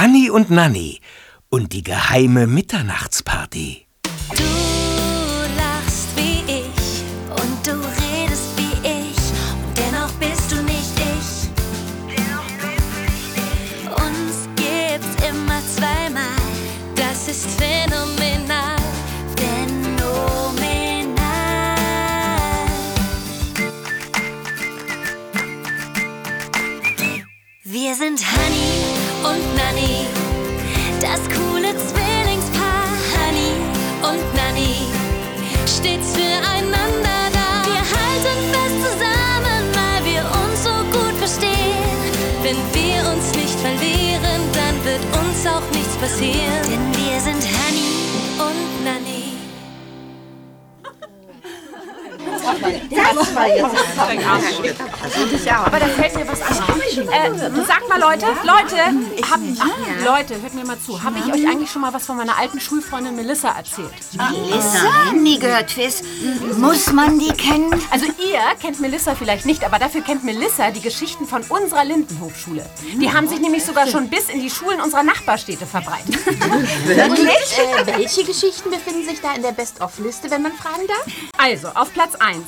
Hanni und Nanni und die geheime Mitternachtsparty. Du auch nichts passieren. Denn wir sind Honey und Nanny. Das war jetzt Aber da fällt mir was ein. Äh, sagt mal, Leute, Leute, hab, Leute, hört mir mal zu. Habe ich euch eigentlich schon mal was von meiner alten Schulfreundin Melissa erzählt? Melissa? Nie gehört, Fizz. Muss man die kennen? Also ihr kennt Melissa vielleicht nicht, aber dafür kennt Melissa die Geschichten von unserer Lindenhofschule. Die haben sich nämlich sogar schon bis in die Schulen unserer Nachbarstädte verbreitet. Wirklich? Äh, welche Geschichten befinden sich da in der Best-of-Liste, wenn man fragen darf? Also, auf Platz 1.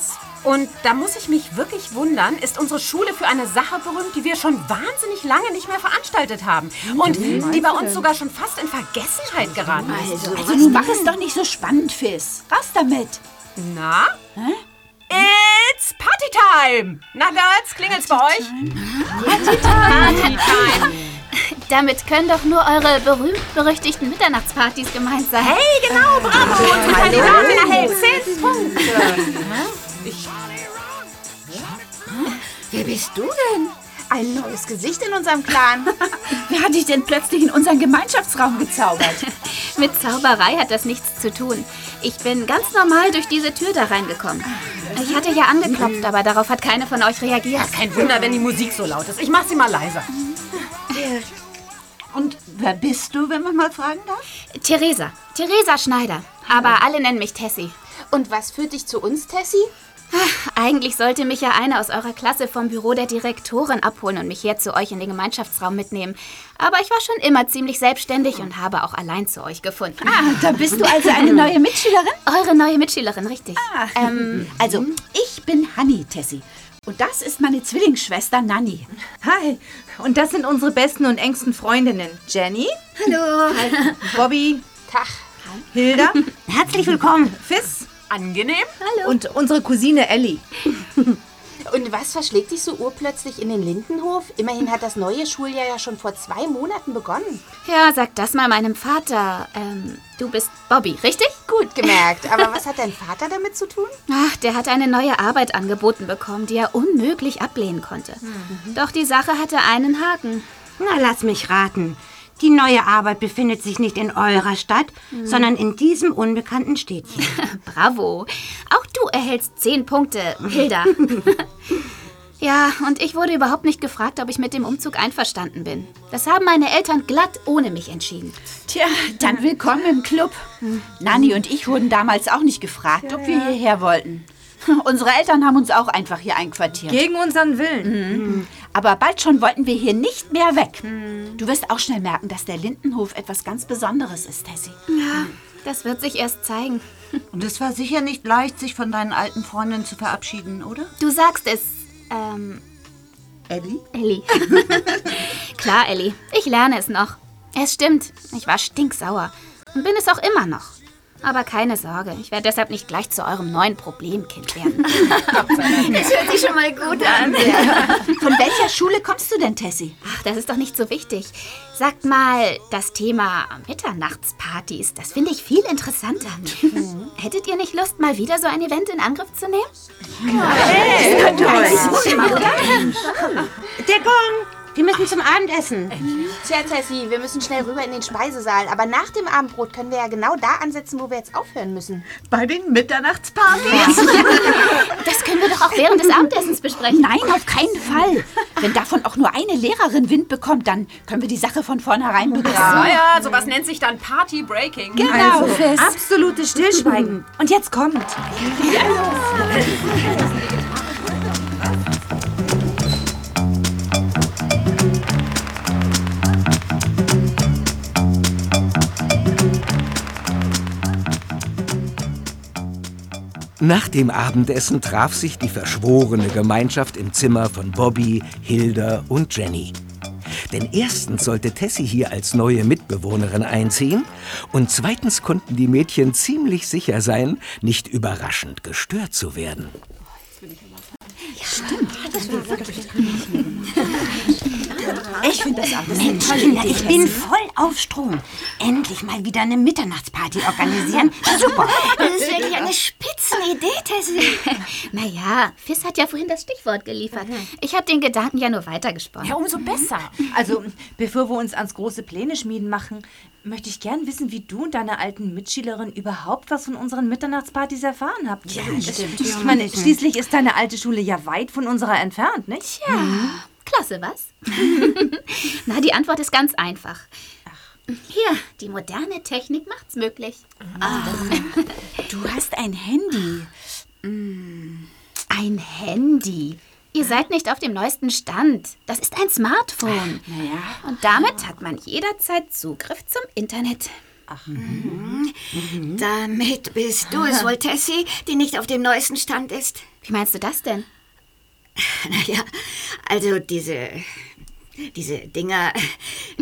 Und da muss ich mich wirklich wundern, ist unsere Schule für eine Sache berühmt, die wir schon wahnsinnig lange nicht mehr veranstaltet haben. Und die bei uns sogar schon fast in Vergessenheit geraten ist. Also nun mach es doch nicht so spannend, Fizz. Raus damit. Na? It's Partytime! Na, Girls, klingelt's bei euch? Partytime! Damit können doch nur eure berühmt-berüchtigten Mitternachtspartys gemeint sein. Hey, genau, bravo! Unsere Kandidatin erhält 10 Punkte. Wer bist du denn? Ein neues Gesicht in unserem Clan. Wer hat dich denn plötzlich in unseren Gemeinschaftsraum gezaubert? Mit Zauberei hat das nichts zu tun. Ich bin ganz normal durch diese Tür da reingekommen. Ich hatte ja angeklopft, aber darauf hat keine von euch reagiert. Kein Wunder, wenn die Musik so laut ist. Ich mach sie mal leiser. Und wer bist du, wenn man mal fragen darf? Theresa. Theresa Schneider. Aber alle nennen mich Tessie. Und was führt dich zu uns, Tessie? Eigentlich sollte mich ja einer aus eurer Klasse vom Büro der Direktorin abholen und mich hier zu euch in den Gemeinschaftsraum mitnehmen. Aber ich war schon immer ziemlich selbstständig und habe auch allein zu euch gefunden. Ah, da bist du also eine neue Mitschülerin? Eure neue Mitschülerin, richtig. Ah, ähm, also, ich bin Hanni, Tessie. Und das ist meine Zwillingsschwester Nanni. Hi. Und das sind unsere besten und engsten Freundinnen. Jenny, Hallo. Bobby, Tag. Hilda, Herzlich willkommen. Fiss Angenehm? und unsere Cousine Ellie. Und was verschlägt dich so urplötzlich in den Lindenhof? Immerhin hat das neue Schuljahr ja schon vor zwei Monaten begonnen. Ja, sag das mal meinem Vater. Ähm, du bist Bobby, richtig? Gut gemerkt. Aber was hat dein Vater damit zu tun? Ach, der hat eine neue Arbeit angeboten bekommen, die er unmöglich ablehnen konnte. Doch die Sache hatte einen Haken. Na, lass mich raten. Die neue Arbeit befindet sich nicht in eurer Stadt, sondern in diesem unbekannten Städtchen. Bravo. Auch du erhältst zehn Punkte, Hilda. ja, und ich wurde überhaupt nicht gefragt, ob ich mit dem Umzug einverstanden bin. Das haben meine Eltern glatt ohne mich entschieden. Tja, dann willkommen im Club. Nanni und ich wurden damals auch nicht gefragt, ob wir hierher wollten. Unsere Eltern haben uns auch einfach hier einquartiert. Gegen unseren Willen. Aber bald schon wollten wir hier nicht mehr weg. Du wirst auch schnell merken, dass der Lindenhof etwas ganz Besonderes ist, Tessie. Ja, das wird sich erst zeigen. Und es war sicher nicht leicht, sich von deinen alten Freundinnen zu verabschieden, oder? Du sagst es, ähm, Ellie? Ellie. Klar, Ellie. Ich lerne es noch. Es stimmt, ich war stinksauer und bin es auch immer noch. Aber keine Sorge, ich werde deshalb nicht gleich zu eurem neuen Problemkind werden. Das hört sich schon mal gut an. Von welcher Schule kommst du denn, Tessie? Ach, das ist doch nicht so wichtig. Sagt mal, das Thema Mitternachtspartys, das finde ich viel interessanter. Hättet ihr nicht Lust, mal wieder so ein Event in Angriff zu nehmen? Der Gong! Wir müssen zum Abendessen. Tja, Tessie, wir müssen schnell rüber in den Speisesaal. Aber nach dem Abendbrot können wir ja genau da ansetzen, wo wir jetzt aufhören müssen. Bei den Mitternachtspartys? Das können wir doch auch während des Abendessens besprechen. Nein, auf keinen Fall. Wenn davon auch nur eine Lehrerin Wind bekommt, dann können wir die Sache von vornherein begraben. Naja, sowas nennt sich dann Party Breaking. Genau, Fizz. Absolutes Stillschweigen. Und jetzt kommt. Nach dem Abendessen traf sich die verschworene Gemeinschaft im Zimmer von Bobby, Hilda und Jenny. Denn erstens sollte Tessie hier als neue Mitbewohnerin einziehen und zweitens konnten die Mädchen ziemlich sicher sein, nicht überraschend gestört zu werden. Ich finde das auch eine Mensch, Kinder, ich bin voll auf Strom. Endlich mal wieder eine Mitternachtsparty organisieren. Super. Das ist wirklich eine Spitzenidee, Tessie. naja, Fiss hat ja vorhin das Stichwort geliefert. Ich habe den Gedanken ja nur weitergesponnen. Ja, umso besser. Also, bevor wir uns ans große Pläne schmieden machen, möchte ich gern wissen, wie du und deine alten Mitschülerin überhaupt was von unseren Mitternachtspartys erfahren habt. Ja, stimmt. Ich meine, schließlich ist deine alte Schule ja weit von unserer entfernt, nicht? Ja, klasse, was? Na, die Antwort ist ganz einfach. Hier, die moderne Technik macht's möglich. Du hast ein Handy. Ein Handy. Ihr seid nicht auf dem neuesten Stand. Das ist ein Smartphone. Naja. Und damit hat man jederzeit Zugriff zum Internet. Damit bist du es wohl, Tessie, die nicht auf dem neuesten Stand ist. Wie meinst du das denn? Naja, also diese. Diese Dinger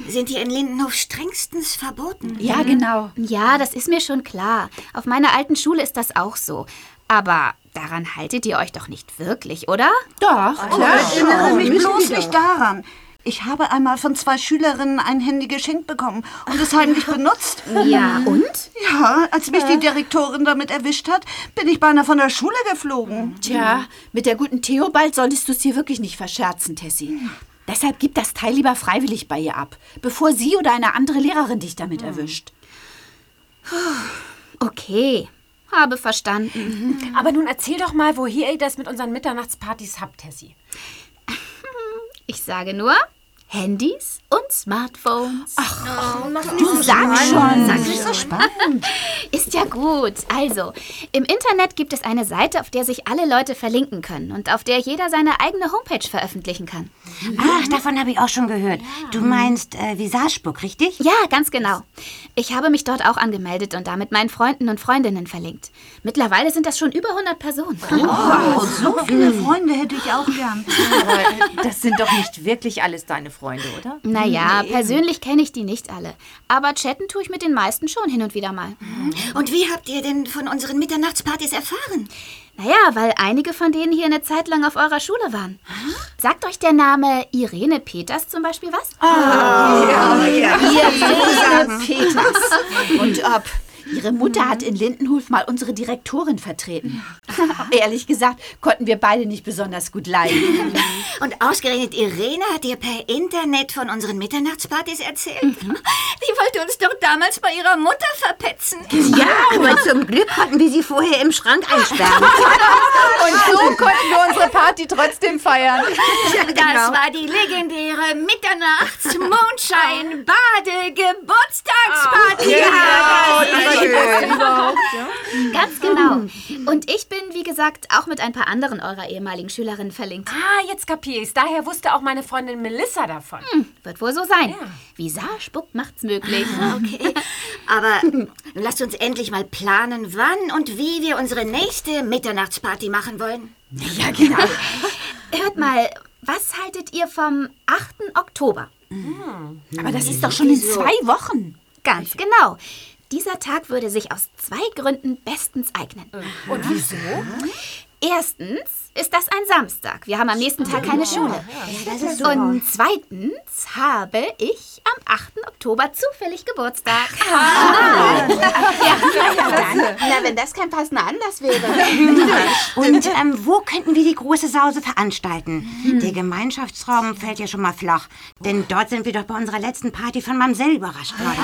sind hier in Lindenhof strengstens verboten. Ja, genau. Ja, das ist mir schon klar. Auf meiner alten Schule ist das auch so. Aber daran haltet ihr euch doch nicht wirklich, oder? Doch. Erinnere mich bloß nicht daran. Ich habe einmal von zwei Schülerinnen ein Handy geschenkt bekommen und es heimlich benutzt. Ja, und? Ja, als mich die Direktorin damit erwischt hat, bin ich beinahe von der Schule geflogen. Tja, mit der guten Theobald solltest du es dir wirklich nicht verscherzen, Tessie. Deshalb gib das Teil lieber freiwillig bei ihr ab, bevor sie oder eine andere Lehrerin dich damit erwischt. Okay, habe verstanden. Aber nun erzähl doch mal, woher ihr das mit unseren Mitternachtspartys habt, Tessie. Ich sage nur Handys und Smartphones. Du sagst schon. Das ist so spannend. Ist ja gut. Also, im Internet gibt es eine Seite, auf der sich alle Leute verlinken können und auf der jeder seine eigene Homepage veröffentlichen kann. Ach, davon habe ich auch schon gehört. Du meinst äh, Visagebook, richtig? Ja, ganz genau. Ich habe mich dort auch angemeldet und da mit meinen Freunden und Freundinnen verlinkt. Mittlerweile sind das schon über 100 Personen. Oh, so viele Freunde hätte ich auch gern. Aber das sind doch nicht wirklich alles deine Freunde, oder? Naja, persönlich kenne ich die nicht alle. Aber chatten tue ich mit den meisten schon hin und wieder mal. Und wie habt ihr denn von unseren Mitternachtspartys erfahren? Naja, weil einige von denen hier eine Zeit lang auf eurer Schule waren. Sagt euch der Name Irene Peters zum Beispiel was? Irene Peters. Und ob. Ihre Mutter hat in Lindenhof mal unsere Direktorin vertreten. Ehrlich gesagt, konnten wir beide nicht besonders gut leiden. Und ausgerechnet Irene hat dir per Internet von unseren Mitternachtspartys erzählt? Die wollte uns doch damals bei ihrer Mutter verpetzen. Ja, aber zum Glück konnten wir sie vorher im Schrank einsperren. Und so konnten wir unsere Party trotzdem feiern. Das war die legendäre Mitternachts-Mondschein-Bade-Geburtstagsparty. Ganz genau. Und ich bin, wie gesagt, auch mit ein paar anderen eurer ehemaligen Schülerinnen verlinkt. Ah, jetzt kapier ich's. Daher wusste auch meine Freundin Melissa davon. Wird wohl so sein. Visage-Spuck macht's möglich. Okay, aber nun lasst uns endlich mal planen, wann und wie wir unsere nächste Mitternachtsparty machen wollen. Ja, genau. Hört mal, was haltet ihr vom 8. Oktober? Aber das ist doch schon in zwei Wochen. Ganz genau. Dieser Tag würde sich aus zwei Gründen bestens eignen. Und wieso? Erstens ist das ein Samstag. Wir haben am nächsten Tag keine Schule. Und zweitens habe ich am 8. Oktober zufällig Geburtstag. Na, wenn das kein passender Anlass wäre. Und ähm, wo könnten wir die große Sause veranstalten? Der Gemeinschaftsraum fällt ja schon mal flach. Denn dort sind wir doch bei unserer letzten Party von Mamsell überrascht worden.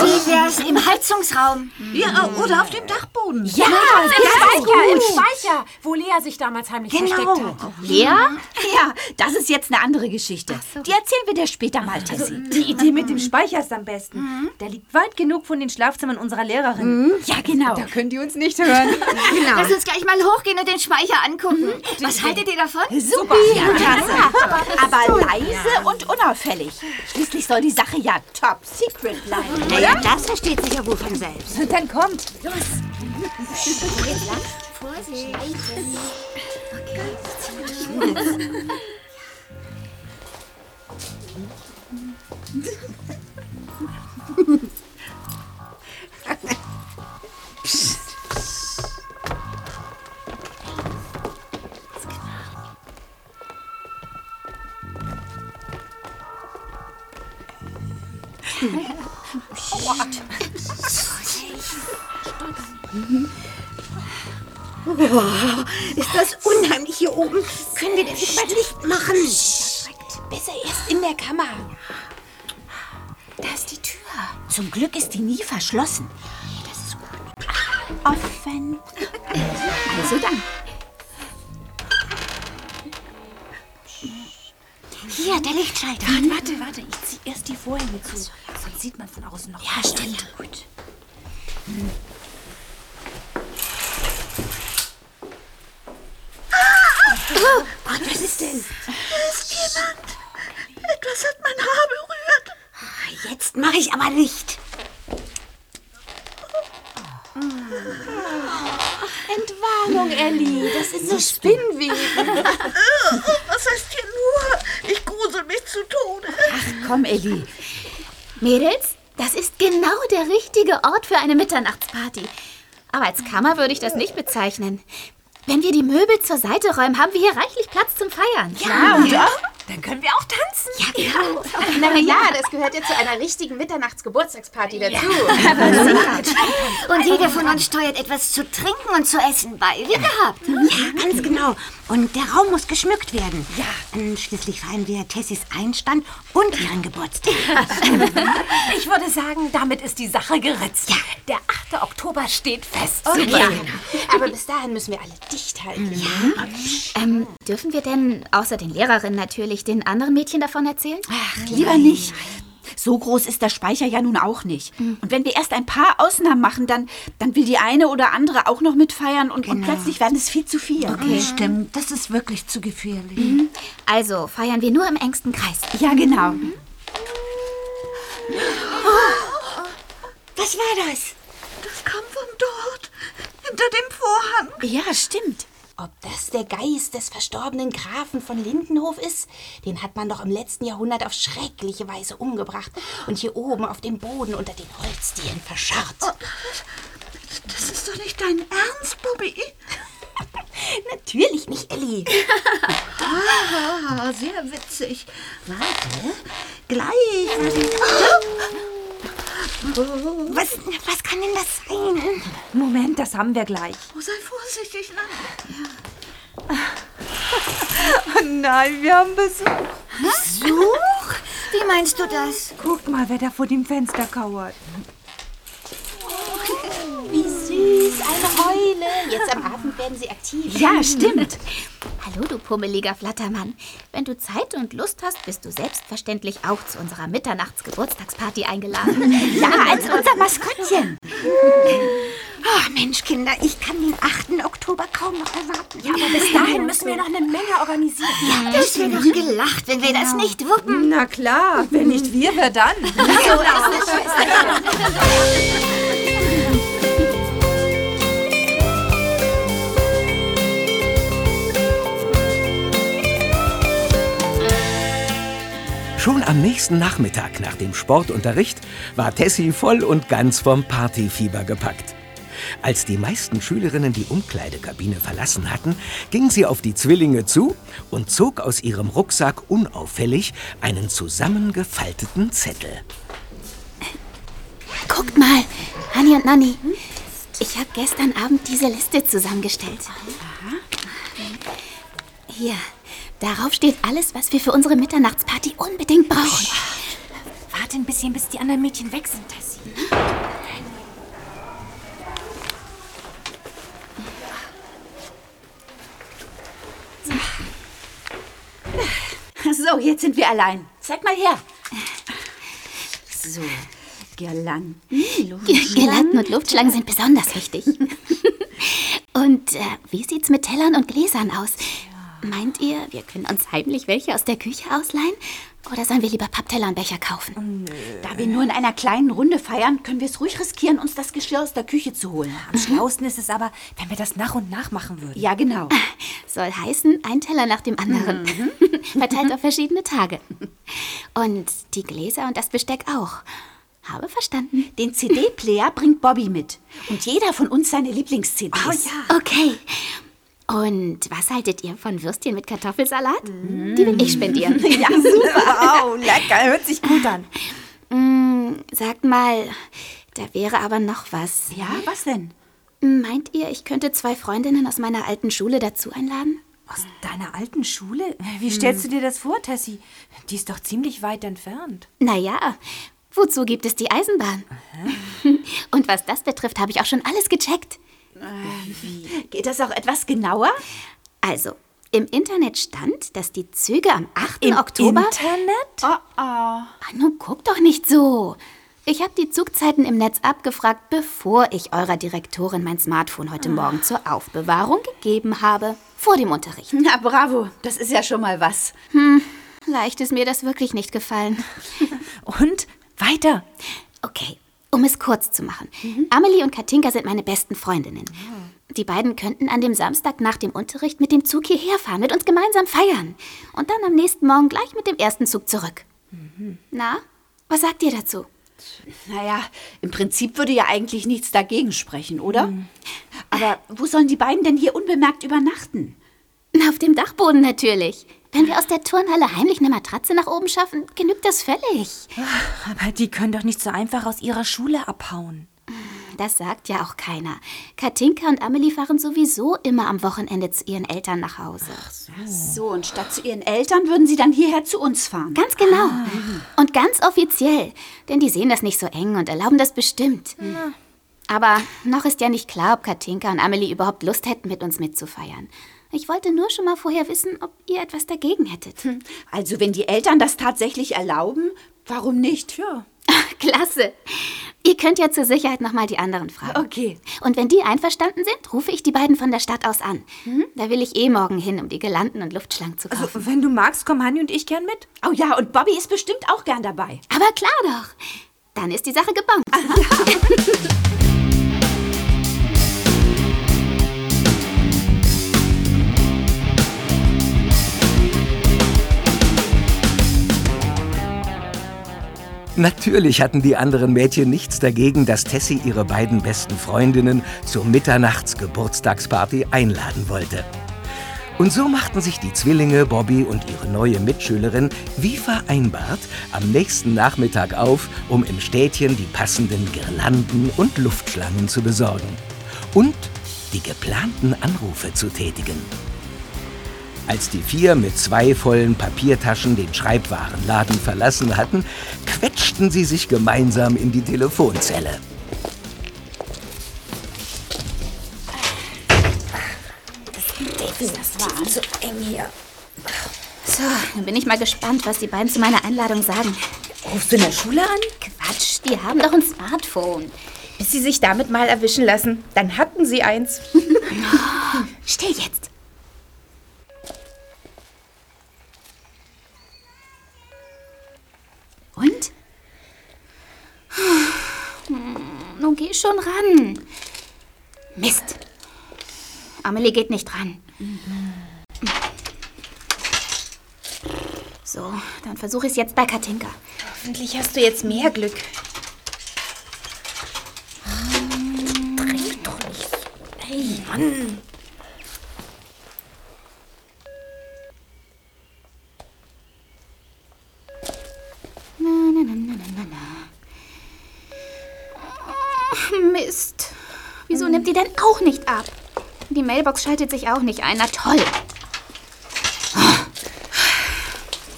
Wie wär's im Heizungsraum? Ja, oder auf dem Dachboden. Ja, im Speicher, im Speicher, wo Lea sich damals heimlich Genau. versteckt hat. Lea? Ja, das ist jetzt eine andere Geschichte. Die erzählen wir dir später mal, Tessie. Die Idee mit dem Speicher ist am besten. Der liegt weit genug von den Schlafzimmern unserer Lehrerin. Ja, genau. Da können die uns nicht hören. Lass uns gleich mal hochgehen und den Speicher angucken. Was haltet ihr davon? Super. Ja, klasse. Aber leise und unauffällig. Schließlich soll die Sache ja top secret bleiben. Naja, das versteht sich ja wohl von selbst. Und dann kommt. Vorsicht. うわ。Oben. Können wir das mal Licht machen? Besser erst in der Kammer. Da ist die Tür. Zum Glück ist die nie verschlossen. Das ist gut. Offen. Also dann. Hier, der Lichtschalter. Warte, warte, ich zieh erst die Vorhänge zu. Sonst sieht man von außen noch. Ja, stimmt. Gut. Oh Gott, was ist denn? Ist jemand? Etwas hat mein Haar berührt. Jetzt mache ich aber Licht. Entwarnung, Ellie. Das sind so Spinnweben. Was heißt hier nur? Ich grusel mich zu Tode. Ach komm, Elli. Mädels, das ist genau der richtige Ort für eine Mitternachtsparty. Aber als Kammer würde ich das nicht bezeichnen. Wenn wir die Möbel zur Seite räumen, haben wir hier reichlich Platz zum Feiern. Ja, und Dann können wir auch tanzen. Ja, genau. Na ja, das gehört ja zu einer richtigen Mitternachtsgeburtstagsparty dazu. Und jeder von uns steuert etwas zu trinken und zu essen bei, wie gehabt. Ja, ganz genau. Und der Raum muss geschmückt werden. Ja. Und schließlich feiern wir Tessys Einstand und ihren Geburtstag. Ich würde sagen, damit ist die Sache geritzt. Ja. Der 8. Oktober steht fest. Ja. Aber bis dahin müssen wir alle dicht halten. Ähm, dürfen wir denn, außer den Lehrerinnen natürlich, den anderen Mädchen davon erzählen? Ach, lieber nicht. So groß ist der Speicher ja nun auch nicht. Und wenn wir erst ein paar Ausnahmen machen, dann, dann will die eine oder andere auch noch mitfeiern und, und plötzlich werden es viel zu viel. Stimmt, das ist wirklich zu gefährlich. Also feiern wir nur im engsten Kreis. Ja, genau. Was war das? Das kam von dort, hinter dem Vorhang. Ja, stimmt. Ob das der Geist des verstorbenen Grafen von Lindenhof ist? Den hat man doch im letzten Jahrhundert auf schreckliche Weise umgebracht und hier oben auf dem Boden unter den Holzdielen verscharrt. Das ist doch nicht dein Ernst, Bobby. Natürlich nicht, Ellie. Ah, sehr witzig. Warte, gleich. Was, was kann denn das sein? Moment, das haben wir gleich. Oh, sei vorsichtig, Nana. Oh nein, wir haben Besuch. Besuch? Wie meinst du das? Guck mal, wer da vor dem Fenster kauert. Wie süß, eine Eule. Jetzt am Abend werden sie aktiv. Ja, stimmt. Hallo, du pummeliger Flattermann. Wenn du Zeit und Lust hast, bist du selbstverständlich auch zu unserer Mitternachtsgeburtstagsparty eingeladen. Ja, als unser Maskottchen. Oh, Mensch, Kinder, ich kann den 8. Oktober kaum noch erwarten. Ja, aber Bis dahin müssen wir noch eine Menge organisieren. Es wird doch gelacht, wenn wir das nicht wuppen. Na klar, wenn nicht wir, wer dann? Schon am nächsten Nachmittag nach dem Sportunterricht war Tessie voll und ganz vom Partyfieber gepackt. Als die meisten Schülerinnen die Umkleidekabine verlassen hatten, ging sie auf die Zwillinge zu und zog aus ihrem Rucksack unauffällig einen zusammengefalteten Zettel. Guckt mal, Hanni und Nanni. Ich habe gestern Abend diese Liste zusammengestellt. Hier, darauf steht alles, was wir für unsere Mitternachtsparty unbedingt brauchen. Warte ein bisschen, bis die anderen Mädchen weg sind, Tessie. So, jetzt sind wir allein. Zeig mal her. So, Girlanden. Girlanden und Luftschlangen sind besonders wichtig. und äh, wie sieht's mit Tellern und Gläsern aus? Meint ihr, wir können uns heimlich welche aus der Küche ausleihen? Oder sollen wir lieber Pappteller und Becher kaufen? Da wir nur in einer kleinen Runde feiern, können wir es ruhig riskieren, uns das Geschirr aus der Küche zu holen. Am schlausten ist es aber, wenn wir das nach und nach machen würden. Ja, genau. Soll heißen, ein Teller nach dem anderen. Verteilt auf verschiedene Tage. Und die Gläser und das Besteck auch. Habe verstanden. Den CD-Player bringt Bobby mit. Und jeder von uns seine Lieblings-CDs. Oh ja. Okay. Und was haltet ihr von Würstchen mit Kartoffelsalat? Die will ich spendieren. Ja, super. Wow, lecker, hört sich gut an. Mm, sagt mal, da wäre aber noch was. Ja, was denn? Meint ihr, ich könnte zwei Freundinnen aus meiner alten Schule dazu einladen? Aus deiner alten Schule? Wie stellst du dir das vor, Tessie? Die ist doch ziemlich weit entfernt. Naja, wozu gibt es die Eisenbahn? Und was das betrifft, habe ich auch schon alles gecheckt. Geht das auch etwas genauer? Also, im Internet stand, dass die Züge am 8. Oktober. Internet? Oh, oh. Ah, nun guck doch nicht so. Ich habe die Zugzeiten im Netz abgefragt, bevor ich eurer Direktorin mein Smartphone heute Morgen zur Aufbewahrung gegeben habe. Vor dem Unterricht. Na, bravo. Das ist ja schon mal was. Leicht ist mir das wirklich nicht gefallen. Und weiter. Okay, um es kurz zu machen. Amelie und Katinka sind meine besten Freundinnen. Die beiden könnten an dem Samstag nach dem Unterricht mit dem Zug hierher fahren, mit uns gemeinsam feiern. Und dann am nächsten Morgen gleich mit dem ersten Zug zurück. Na, was sagt ihr dazu? Naja, im Prinzip würde ja eigentlich nichts dagegen sprechen, oder? Aber wo sollen die beiden denn hier unbemerkt übernachten? Na, auf dem Dachboden natürlich. Wenn wir aus der Turnhalle heimlich eine Matratze nach oben schaffen, genügt das völlig. Aber die können doch nicht so einfach aus ihrer Schule abhauen. Das sagt ja auch keiner. Katinka und Amelie fahren sowieso immer am Wochenende zu ihren Eltern nach Hause. So, und statt zu ihren Eltern würden sie dann hierher zu uns fahren. Ganz genau. Und ganz offiziell. Denn die sehen das nicht so eng und erlauben das bestimmt. Aber noch ist ja nicht klar, ob Katinka und Amelie überhaupt Lust hätten, mit uns mitzufeiern. Ich wollte nur schon mal vorher wissen, ob ihr etwas dagegen hättet. Also, wenn die Eltern das tatsächlich erlauben, warum nicht? Ja. Klasse. Ihr könnt ja zur Sicherheit noch mal die anderen fragen. Okay. Und wenn die einverstanden sind, rufe ich die beiden von der Stadt aus an. Da will ich eh morgen hin, um die Girlanden und Luftschlangen zu kaufen. Also, wenn du magst, kommen Hanni und ich gern mit. Oh ja, und Bobby ist bestimmt auch gern dabei. Aber klar doch. Dann ist die Sache gebongt. Natürlich hatten die anderen Mädchen nichts dagegen, dass Tessie ihre beiden besten Freundinnen zur Mitternachtsgeburtstagsparty einladen wollte. Und so machten sich die Zwillinge Bobby und ihre neue Mitschülerin wie vereinbart am nächsten Nachmittag auf, um im Städtchen die passenden Girlanden und Luftschlangen zu besorgen und die geplanten Anrufe zu tätigen. Als die vier mit zwei vollen Papiertaschen den Schreibwarenladen verlassen hatten, quetschten sie sich gemeinsam in die Telefonzelle. So, dann bin ich mal gespannt, was die beiden zu meiner Einladung sagen. Rufst du in der Schule an? Quatsch, die haben doch ein Smartphone. Bis sie sich damit mal erwischen lassen. Dann hatten sie eins. Still jetzt. Und? Hm, Geh schon ran. Mist. Amelie geht nicht ran. So, dann versuche ich es jetzt bei Katinka. Hoffentlich hast du jetzt mehr Glück. Drängt doch nicht. Ey, Mann. Na, na, na, na, na, na. Oh, Mist. Wieso nimmt die denn auch nicht ab? Die Mailbox schaltet sich auch nicht ein. Na toll.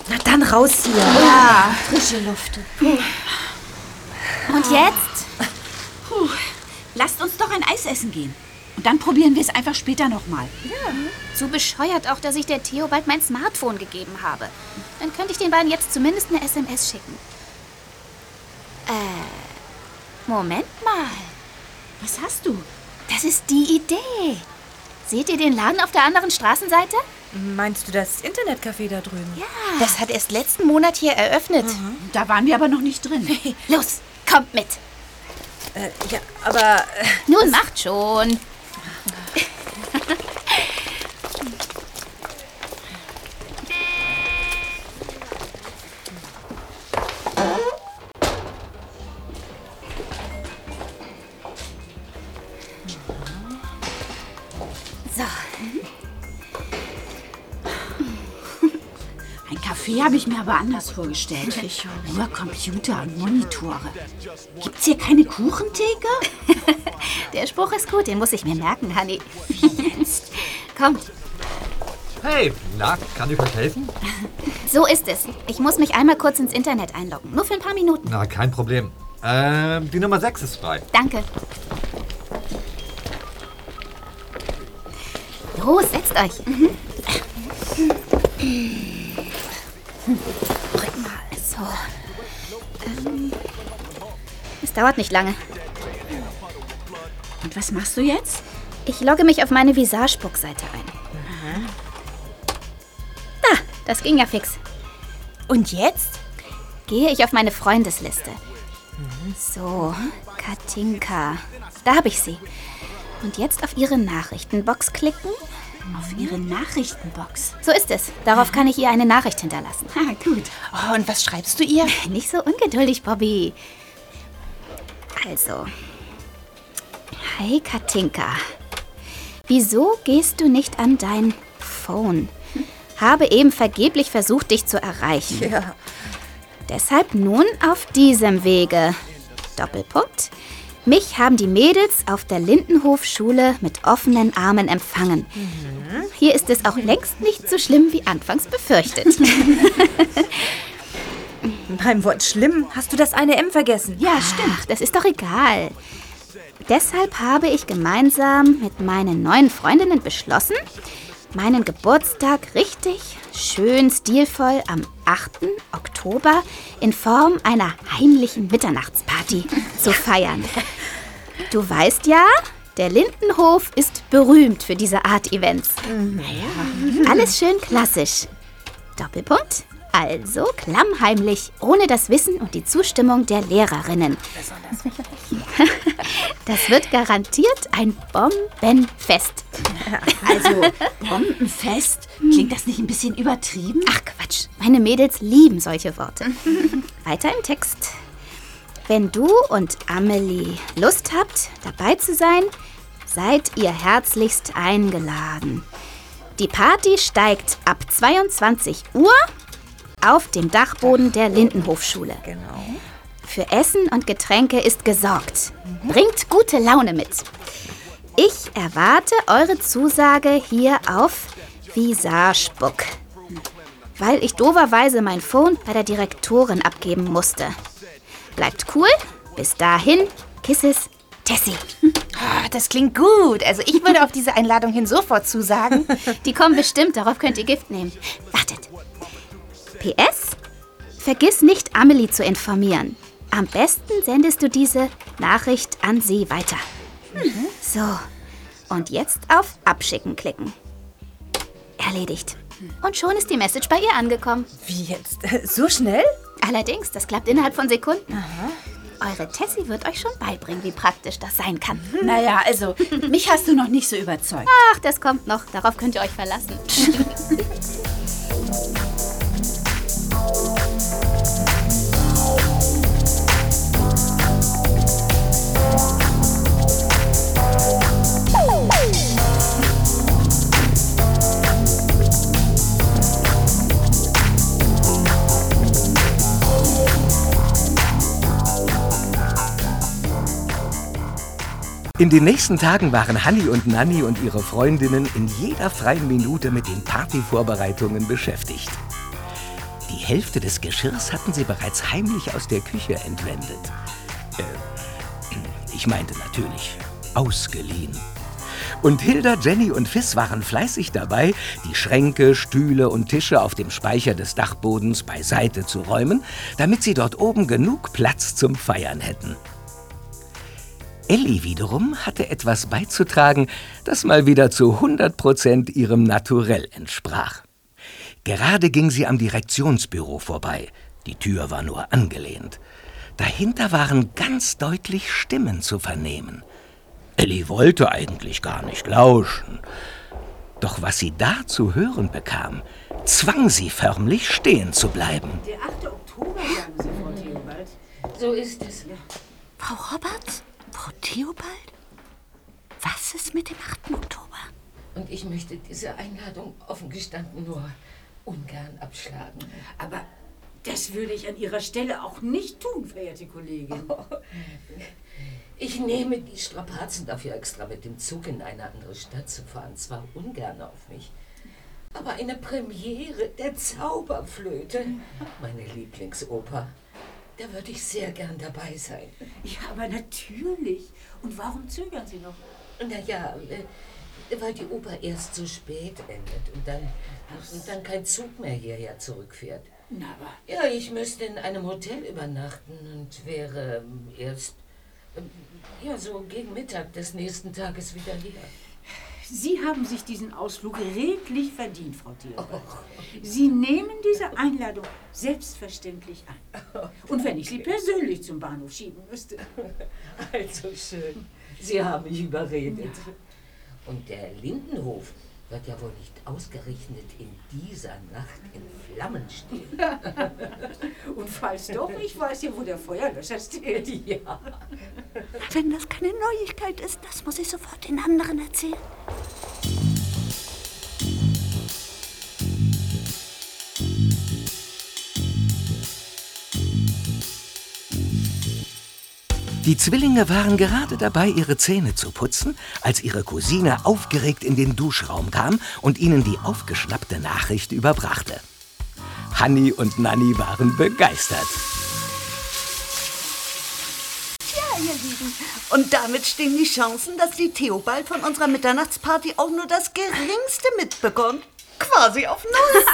Na dann raus hier. Ja, frische Luft. Und jetzt? Puh. Lasst uns doch ein Eis essen gehen. Und dann probieren wir es einfach später nochmal. So bescheuert auch, dass ich der Theo bald mein Smartphone gegeben habe. Dann könnte ich den beiden jetzt zumindest eine SMS schicken. Äh, Moment mal. Was hast du? Das ist die Idee. Seht ihr den Laden auf der anderen Straßenseite? Meinst du das Internetcafé da drüben? Ja. Das hat erst letzten Monat hier eröffnet. Da waren wir aber noch nicht drin. Los, kommt mit. Äh, ja, aber. Äh, Nun macht schon. Café habe ich mir aber anders vorgestellt. Nur Computer und Monitore. Gibt's hier keine Kuchentheke? der Spruch ist gut, den muss ich mir merken, Honey. Jetzt. Kommt, Hey, na, kann ich euch helfen? so ist es. Ich muss mich einmal kurz ins Internet einloggen. Nur für ein paar Minuten. Na, kein Problem. Ähm, die Nummer 6 ist frei. Danke. Los, setzt euch. Rück mal. So. Ähm, es dauert nicht lange. Und was machst du jetzt? Ich logge mich auf meine Visage-Book-Seite ein. Da, das ging ja fix. Und jetzt? Gehe ich auf meine Freundesliste. So, Katinka. Da habe ich sie. Und jetzt auf ihre Nachrichtenbox klicken. Auf ihre Nachrichtenbox. So ist es. Darauf kann ich ihr eine Nachricht hinterlassen. Ah, gut. Oh, und was schreibst du ihr? Nicht so ungeduldig, Bobby. Also. Hi, Katinka. Wieso gehst du nicht an dein Phone? Habe eben vergeblich versucht, dich zu erreichen. Ja. Deshalb nun auf diesem Wege. Doppelpunkt. Mich haben die Mädels auf der Lindenhofschule mit offenen Armen empfangen. Hier ist es auch längst nicht so schlimm wie anfangs befürchtet. beim Wort schlimm hast du das eine M vergessen. Ja, stimmt. Das ist doch egal. Deshalb habe ich gemeinsam mit meinen neuen Freundinnen beschlossen, meinen Geburtstag richtig, schön stilvoll am 8. Oktober in Form einer heimlichen Mitternachtsparty zu feiern. Du weißt ja, der Lindenhof ist berühmt für diese Art Events. Alles schön klassisch. Doppelpunkt. Also klammheimlich, ohne das Wissen und die Zustimmung der Lehrerinnen. Das wird garantiert ein Bombenfest. Also, Bombenfest? Klingt das nicht ein bisschen übertrieben? Ach Quatsch, meine Mädels lieben solche Worte. Weiter im Text. Wenn du und Amelie Lust habt, dabei zu sein, seid ihr herzlichst eingeladen. Die Party steigt ab 22 Uhr auf dem Dachboden der Lindenhofschule. Genau. Für Essen und Getränke ist gesorgt. Bringt gute Laune mit. Ich erwarte eure Zusage hier auf Visagebook. Weil ich doverweise mein Phone bei der Direktorin abgeben musste. Bleibt cool. Bis dahin, Kisses, Tessie. Ah, das klingt gut. Also ich würde auf diese Einladung hin sofort zusagen. Die kommen bestimmt, darauf könnt ihr Gift nehmen. Wartet. PS? Vergiss nicht, Amelie zu informieren. Am besten sendest du diese Nachricht an sie weiter. So, und jetzt auf Abschicken klicken. Erledigt. Und schon ist die Message bei ihr angekommen. Wie jetzt? So schnell? Allerdings, das klappt innerhalb von Sekunden. Eure Tessie wird euch schon beibringen, wie praktisch das sein kann. Naja, also, mich hast du noch nicht so überzeugt. Ach, das kommt noch. Darauf könnt ihr euch verlassen. In den nächsten Tagen waren Hanni und Nanni und ihre Freundinnen in jeder freien Minute mit den Partyvorbereitungen beschäftigt. Die Hälfte des Geschirrs hatten sie bereits heimlich aus der Küche entwendet. Äh, ich meinte natürlich ausgeliehen. Und Hilda, Jenny und Fiss waren fleißig dabei, die Schränke, Stühle und Tische auf dem Speicher des Dachbodens beiseite zu räumen, damit sie dort oben genug Platz zum Feiern hätten. Ellie wiederum hatte etwas beizutragen, das mal wieder zu 100 Prozent ihrem Naturell entsprach. Gerade ging sie am Direktionsbüro vorbei. Die Tür war nur angelehnt. Dahinter waren ganz deutlich Stimmen zu vernehmen. Ellie wollte eigentlich gar nicht lauschen. Doch was sie da zu hören bekam, zwang sie förmlich stehen zu bleiben. Der 8. Oktober, sagen Sie, Frau Theobald. So ist es. Frau Roberts? Frau Theobald? Was ist mit dem 8. Oktober? Und ich möchte diese Einladung offen gestanden nur ungern abschlagen. Aber das würde ich an Ihrer Stelle auch nicht tun, verehrte Kollegin. Ich nehme die Strapazen dafür extra mit dem Zug in eine andere Stadt zu fahren. Zwar ungern auf mich, aber eine Premiere der Zauberflöte, meine Lieblingsoper, da würde ich sehr gern dabei sein. Ja, aber natürlich. Und warum zögern Sie noch? Naja, äh, weil die Oper erst so spät endet und dann, und dann kein Zug mehr hierher zurückfährt. Na, aber. Ja, ich müsste in einem Hotel übernachten und wäre ähm, erst, ähm, ja, so gegen Mittag des nächsten Tages wieder hier. Sie haben sich diesen Ausflug redlich verdient, Frau Theobald. Sie nehmen diese Einladung selbstverständlich an. Und wenn ich Sie persönlich zum Bahnhof schieben müsste. Also schön. Sie haben mich überredet. Und der Lindenhof wird ja wohl nicht ausgerechnet in dieser Nacht in Flammen stehen. Und falls doch, ich weiß ja, wo der Feuerlöscher steht. Ja. Wenn das keine Neuigkeit ist, das muss ich sofort den anderen erzählen. Die Zwillinge waren gerade dabei, ihre Zähne zu putzen, als ihre Cousine aufgeregt in den Duschraum kam und ihnen die aufgeschnappte Nachricht überbrachte. Hanni und Nanni waren begeistert. Ja, ihr Lieben. Und damit stehen die Chancen, dass die Theobald von unserer Mitternachtsparty auch nur das Geringste mitbekommt. Quasi auf Null.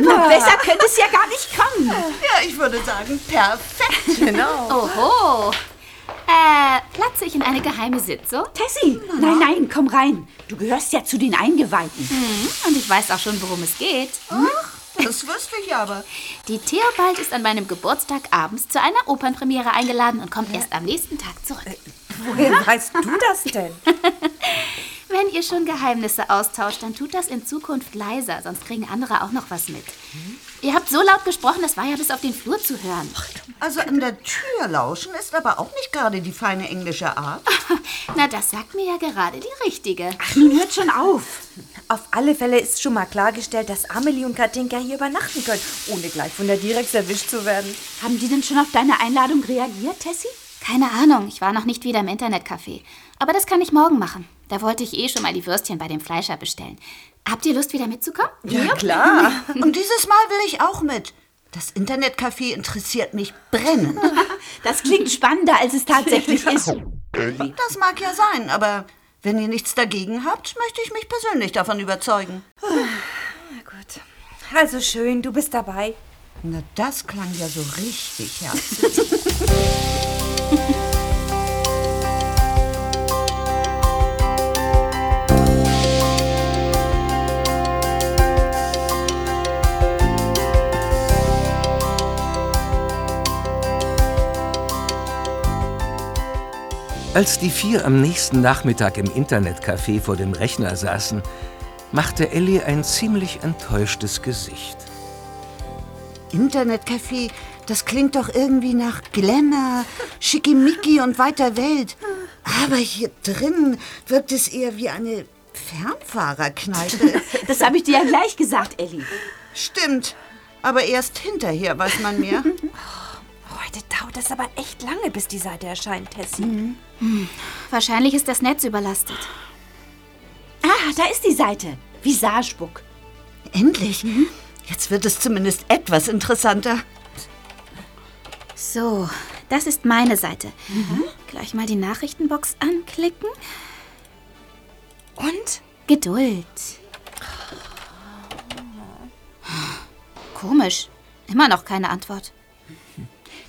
Noch besser könnte es ja gar nicht kommen. Ja, ich würde sagen, perfekt. Genau. Oho. Äh, platze ich in eine geheime Sitzung? Tessie, nein, nein, komm rein. Du gehörst ja zu den Eingeweihten. Mhm. Und ich weiß auch schon, worum es geht. Ach, das wüsste ich aber. Die Theobald ist an meinem Geburtstag abends zu einer Opernpremiere eingeladen und kommt erst am nächsten Tag zurück. Woher weißt du das denn? Wenn ihr schon Geheimnisse austauscht, dann tut das in Zukunft leiser, sonst kriegen andere auch noch was mit. Ihr habt so laut gesprochen, das war ja bis auf den Flur zu hören. Also an der Tür lauschen ist aber auch nicht gerade die feine englische Art. Na, das sagt mir ja gerade die richtige. Ach, nun hört schon auf. Auf alle Fälle ist schon mal klargestellt, dass Amelie und Katinka hier übernachten können, ohne gleich von der Direx erwischt zu werden. Haben die denn schon auf deine Einladung reagiert, Tessie? Keine Ahnung, ich war noch nicht wieder im Internetcafé. Aber das kann ich morgen machen. Da wollte ich eh schon mal die Würstchen bei dem Fleischer bestellen. Habt ihr Lust, wieder mitzukommen? Ja, klar. Und dieses Mal will ich auch mit. Das Internetcafé interessiert mich brennend. Das klingt spannender, als es tatsächlich ist. Das mag ja sein, aber wenn ihr nichts dagegen habt, möchte ich mich persönlich davon überzeugen. Na gut. Also schön, du bist dabei. Na, das klang ja so richtig herzlich. Als die vier am nächsten Nachmittag im Internetcafé vor dem Rechner saßen, machte Ellie ein ziemlich enttäuschtes Gesicht. Internetcafé, das klingt doch irgendwie nach Glamour, Schickimicki und weiter Welt. Aber hier drin wirkt es eher wie eine Fernfahrerkneipe. Das habe ich dir ja gleich gesagt, Ellie. Stimmt, aber erst hinterher weiß man mehr. Heute dauert es aber echt lange, bis die Seite erscheint, Tessie. Hm. Wahrscheinlich ist das Netz überlastet. Ah, da ist die Seite. Visagebuk. Endlich. Jetzt wird es zumindest etwas interessanter. So, das ist meine Seite. Gleich mal die Nachrichtenbox anklicken. Und? Geduld. Komisch. Immer noch keine Antwort.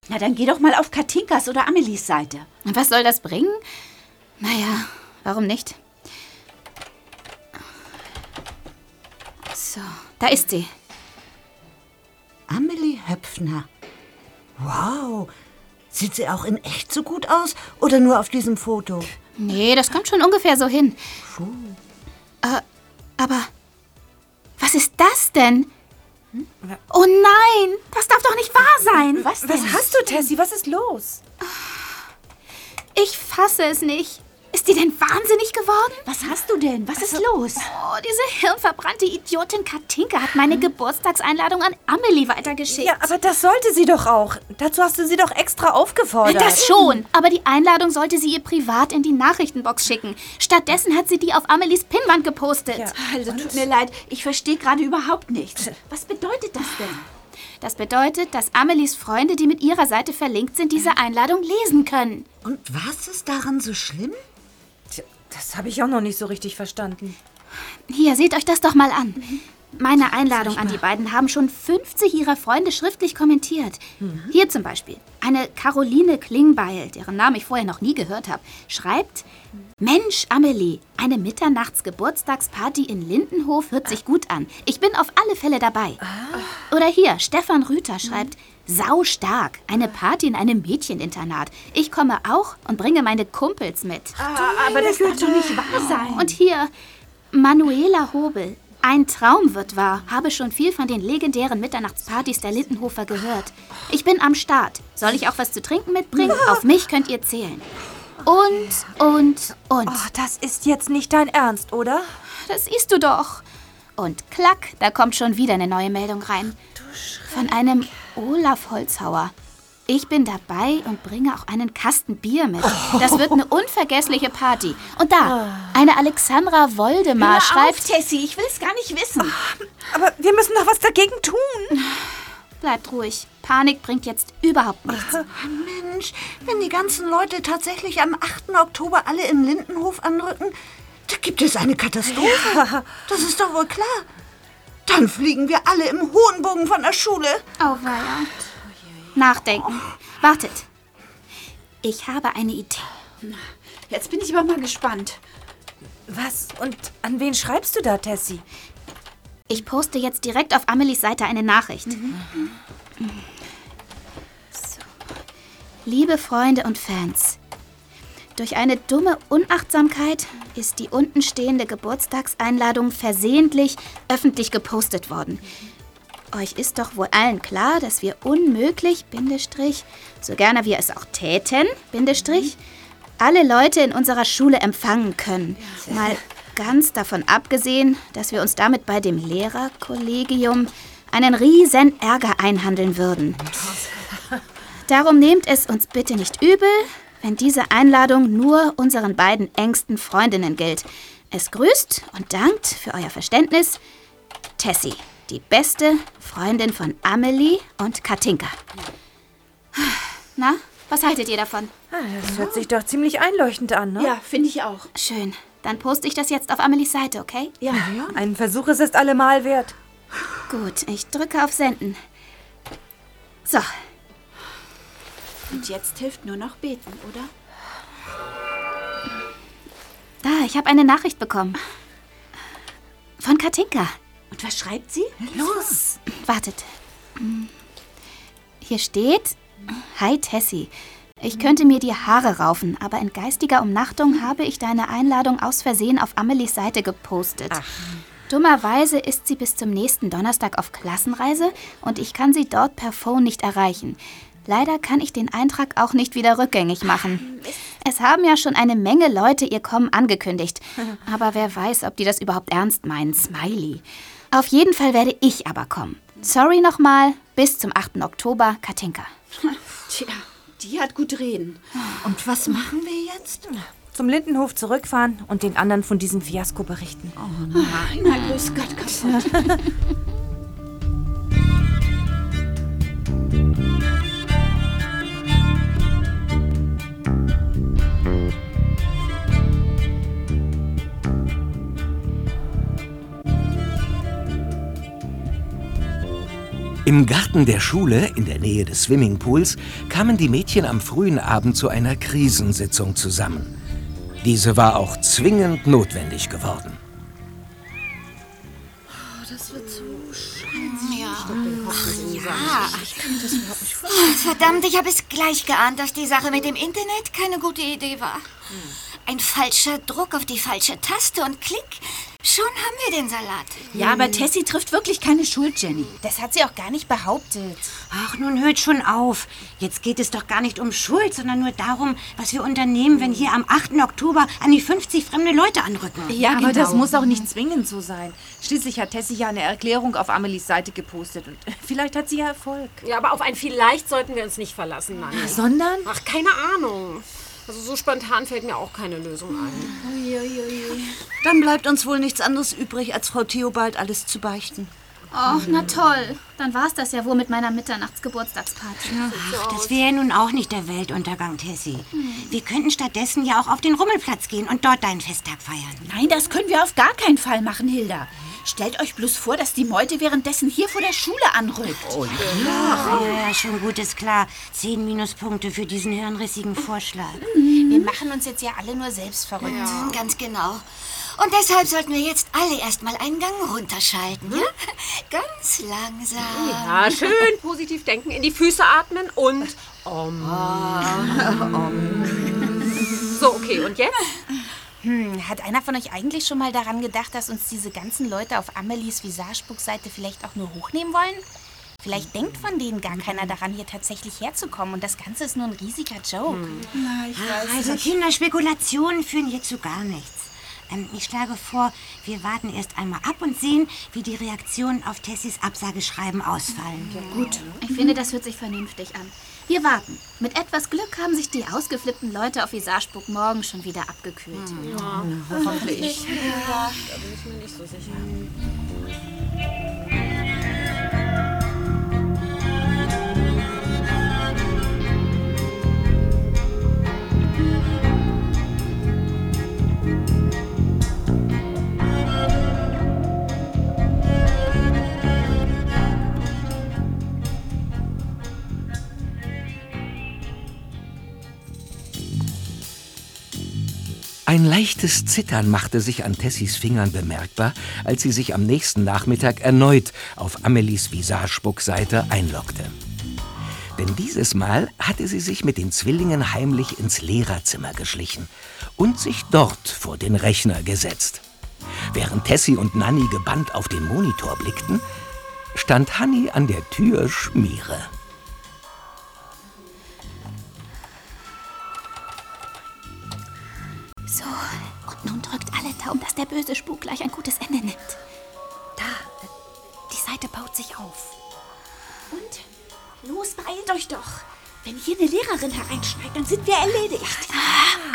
Na, dann geh doch mal auf Katinkas oder Amelies Seite. Und was soll das bringen? Naja, warum nicht? So, da ist sie. Amelie Höpfner. Wow. Sieht sie auch in echt so gut aus oder nur auf diesem Foto? Nee, das kommt schon ungefähr so hin. Äh, aber was ist das denn? Oh nein, das darf doch nicht wahr sein. Was, was hast du, Tessie? Was ist los? Ich fasse es nicht. Ist die denn wahnsinnig geworden? Was hast du denn? Was ist los? Oh, diese hirnverbrannte Idiotin Katinka hat meine Geburtstagseinladung an Amelie weitergeschickt. Ja, aber das sollte sie doch auch. Dazu hast du sie doch extra aufgefordert. Das schon, aber die Einladung sollte sie ihr privat in die Nachrichtenbox schicken. Stattdessen hat sie die auf Amelies Pinnwand gepostet. Also tut mir leid, ich verstehe gerade überhaupt nichts. Was bedeutet das denn? Das bedeutet, dass Amelies Freunde, die mit ihrer Seite verlinkt sind, diese Einladung lesen können. Und was ist daran so schlimm? Das habe ich auch noch nicht so richtig verstanden. Hier, seht euch das doch mal an. Meine Einladung an die beiden haben schon 50 ihrer Freunde schriftlich kommentiert. Hier zum Beispiel. Eine Caroline Klingbeil, deren Namen ich vorher noch nie gehört habe, schreibt: Mensch, Amelie, eine Mitternachtsgeburtstagsparty in Lindenhof hört sich gut an. Ich bin auf alle Fälle dabei. Oder hier, Stefan Rüther schreibt: Sau stark, eine Party in einem Mädcheninternat. Ich komme auch und bringe meine Kumpels mit. aber das wird doch nicht wahr sein. Und hier, Manuela Hobel. Ein Traum wird wahr. Habe schon viel von den legendären Mitternachtspartys der Lindenhofer gehört. Ich bin am Start. Soll ich auch was zu trinken mitbringen? Auf mich könnt ihr zählen. Und, und, und. Oh, das ist jetzt nicht dein Ernst, oder? Das siehst du doch. Und klack, da kommt schon wieder eine neue Meldung rein. Von einem Olaf Holzhauer. Ich bin dabei und bringe auch einen Kasten Bier mit. Das wird eine unvergessliche Party. Und da, eine Alexandra Woldemar Hör schreibt... auf, Tessie, ich will es gar nicht wissen. Aber wir müssen doch was dagegen tun. Bleibt ruhig. Panik bringt jetzt überhaupt nichts. Mensch, wenn die ganzen Leute tatsächlich am 8. Oktober alle in Lindenhof anrücken, da gibt es eine Katastrophe. Das ist doch wohl klar. Dann fliegen wir alle im hohen Bogen von der Schule. Oh, weia. Nachdenken. Wartet. Ich habe eine Idee. Jetzt bin ich aber mal gespannt. Was? Und an wen schreibst du da, Tessie? Ich poste jetzt direkt auf Amelies Seite eine Nachricht. So. Liebe Freunde und Fans, durch eine dumme Unachtsamkeit ist die untenstehende Geburtstagseinladung versehentlich öffentlich gepostet worden. Euch ist doch wohl allen klar, dass wir unmöglich, Bindestrich, so gerne wir es auch täten, Bindestrich, alle Leute in unserer Schule empfangen können. Mal ganz davon abgesehen, dass wir uns damit bei dem Lehrerkollegium einen riesen Ärger einhandeln würden. Darum nehmt es uns bitte nicht übel, wenn diese Einladung nur unseren beiden engsten Freundinnen gilt. Es grüßt und dankt für euer Verständnis Tessie, die beste Freundin von Amelie und Katinka. Na, was haltet ihr davon? Ah, Das hört sich doch ziemlich einleuchtend an, ne? Ja, finde ich auch. Schön. Dann poste ich das jetzt auf Amelies Seite, okay? Ja. Ein Versuch ist es allemal wert. Gut, ich drücke auf Senden. So, Und jetzt hilft nur noch beten, oder? da, ich habe eine Nachricht bekommen. Von Katinka. Und was schreibt sie? Los! Wartet. Hier steht: Hi Tessie. Ich könnte mir die Haare raufen, aber in geistiger Umnachtung habe ich deine Einladung aus Versehen auf Amelies Seite gepostet. Dummerweise ist sie bis zum nächsten Donnerstag auf Klassenreise und ich kann sie dort per Phone nicht erreichen. Leider kann ich den Eintrag auch nicht wieder rückgängig machen. Es haben ja schon eine Menge Leute ihr Kommen angekündigt. Aber wer weiß, ob die das überhaupt ernst meinen. Smiley. Auf jeden Fall werde ich aber kommen. Sorry nochmal. Bis zum 8. Oktober, Katinka. Tja, die hat gut reden. Und was machen wir jetzt? Zum Lindenhof zurückfahren und den anderen von diesem Fiasko berichten. Na, grüß Gott, kaputt. Im Garten der Schule, in der Nähe des Swimmingpools, kamen die Mädchen am frühen Abend zu einer Krisensitzung zusammen. Diese war auch zwingend notwendig geworden. Das wird so Ja. Oh, verdammt, ich habe es gleich geahnt, dass die Sache mit dem Internet keine gute Idee war. Ein falscher Druck auf die falsche Taste und klick, schon haben wir den Salat. Ja, aber Tessie trifft wirklich keine Schuld, Jenny. Das hat sie auch gar nicht behauptet. Ach, nun hört schon auf. Jetzt geht es doch gar nicht um Schuld, sondern nur darum, was wir unternehmen, wenn hier am 8. Oktober an die 50 fremde Leute anrücken. Ja, aber das muss auch nicht zwingend so sein. Schließlich hat Tessie ja eine Erklärung auf Amelies Seite gepostet und vielleicht hat sie ja Erfolg. Ja, aber auf ein Vielleicht sollten wir uns nicht verlassen, Mann. Sondern? Ach, keine Ahnung. Also so spontan fällt mir auch keine Lösung ein. Dann bleibt uns wohl nichts anderes übrig, als Frau Theobald alles zu beichten. Och, na toll. Dann war's das ja wohl mit meiner Mitternachtsgeburtstagsparty. Ach, das wäre ja nun auch nicht der Weltuntergang, Tessie. Wir könnten stattdessen ja auch auf den Rummelplatz gehen und dort deinen Festtag feiern. Nein, das können wir auf gar keinen Fall machen, Hilda. Stellt euch bloß vor, dass die Meute währenddessen hier vor der Schule anrückt. Ach, ja, ja, schon gut, ist klar. Zehn Minuspunkte für diesen hirnrissigen Vorschlag. Wir machen uns jetzt ja alle nur selbst verrückt. Ganz genau. Und deshalb sollten wir jetzt alle erstmal einen Gang runterschalten, ja? Ganz langsam. Ja, schön positiv denken, in die Füße atmen und om. So, okay, und jetzt? Hm, hat einer von euch eigentlich schon mal daran gedacht, dass uns diese ganzen Leute auf Amelies Visagespuck-Seite vielleicht auch nur hochnehmen wollen? Vielleicht denkt von denen gar keiner daran, hier tatsächlich herzukommen und das Ganze ist nur ein riesiger Joke. Na, ich weiß Also nicht. Kinderspekulationen führen hier zu gar nichts. Ähm, ich schlage vor, wir warten erst einmal ab und sehen, wie die Reaktionen auf Tessys Absageschreiben ausfallen. Gut, ich finde, das hört sich vernünftig an. Wir warten. Mit etwas Glück haben sich die ausgeflippten Leute auf Visagespuck morgen schon wieder abgekühlt. Ja, hoffentlich. Da bin ich mir nicht so sicher. Ein leichtes Zittern machte sich an Tessys Fingern bemerkbar, als sie sich am nächsten Nachmittag erneut auf Amelies Visagespuck-Seite einloggte. Denn dieses Mal hatte sie sich mit den Zwillingen heimlich ins Lehrerzimmer geschlichen und sich dort vor den Rechner gesetzt. Während Tessie und Nanny gebannt auf den Monitor blickten, stand Hanni an der Tür Schmiere. Daumen, dass der böse Spuk gleich ein gutes Ende nimmt. Da, die Seite baut sich auf. Und los, beeilt euch doch. Wenn hier eine Lehrerin hereinschneit, dann sind wir erledigt.